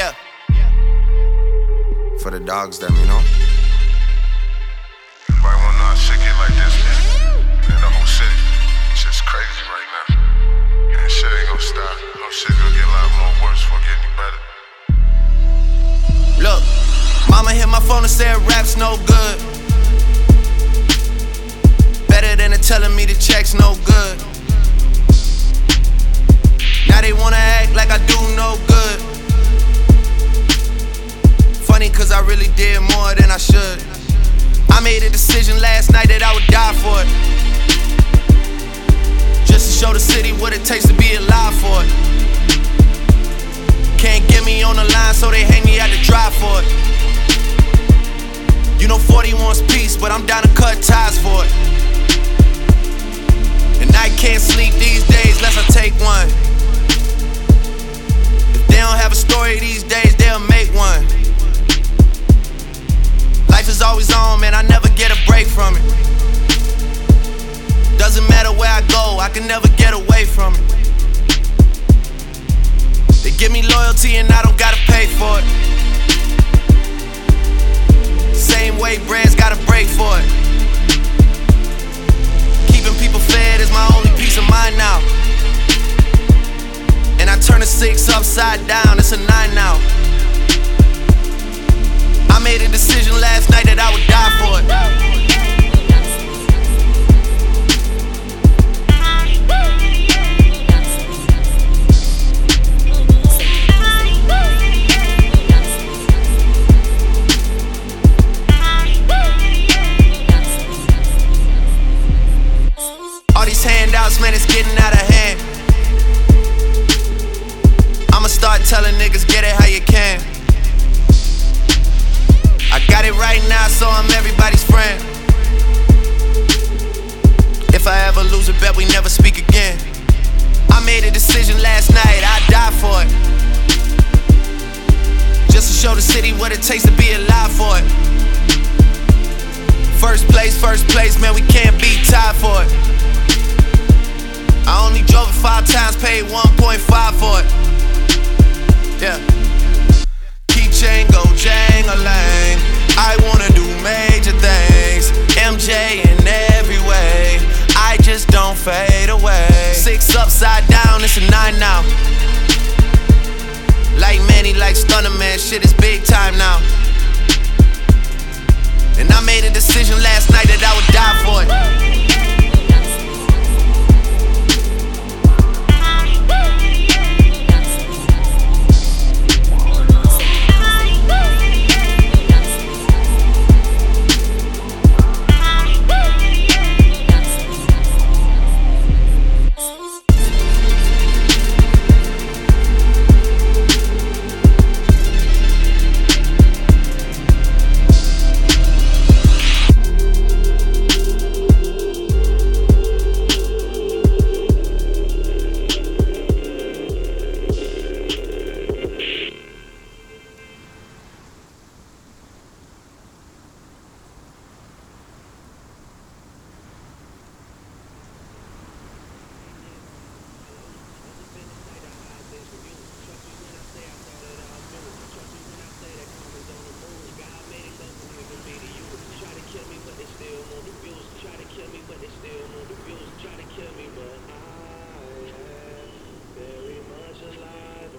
Yeah. For the dogs, them, you know? Everybody wanna know how shit get like this, man. Man, the whole city, shit's crazy right now. And shit ain't gonna stop. No shit gonna get a lot more worse before getting any better. Look, mama hit my phone and said rap's no good. Better than her telling me the check's no good. Now they wanna act like I do no good. Cause I really did more than I should. I made a decision last night that I would die for it. Just to show the city what it takes to be alive for it. Can't get me on the line, so they hang me out to dry for it. You know 40 wants peace, but I'm down to cut ties for it. And I can't sleep these days unless I take one. If they don't have a story these days, they'll make one. From it. Doesn't matter where I go, I can never get away from it. They give me loyalty and I don't gotta pay for it. Same way brands gotta break for it. Keeping people fed is my only peace of mind now. And I turn a six upside down, it's a nine now. I made a decision last night that I would man, it's getting out of hand. I'ma start telling niggas, get it how you can. I got it right now, so I'm everybody's friend. If I ever lose a bet, we never speak again. I made a decision last night, I die for it. Just to show the city what it takes to be alive for it. First place, first place, man, we can't be 1.5 for it. Yeah. Keychain go jangling. I wanna do major things. MJ in every way. I just don't fade away. Six upside down, it's a nine now. Like Manny, like Stunner Man, shit is big time now. And I made a decision last night that I would die for it. still try to kill me, but they still on try to kill me, but I am very much alive.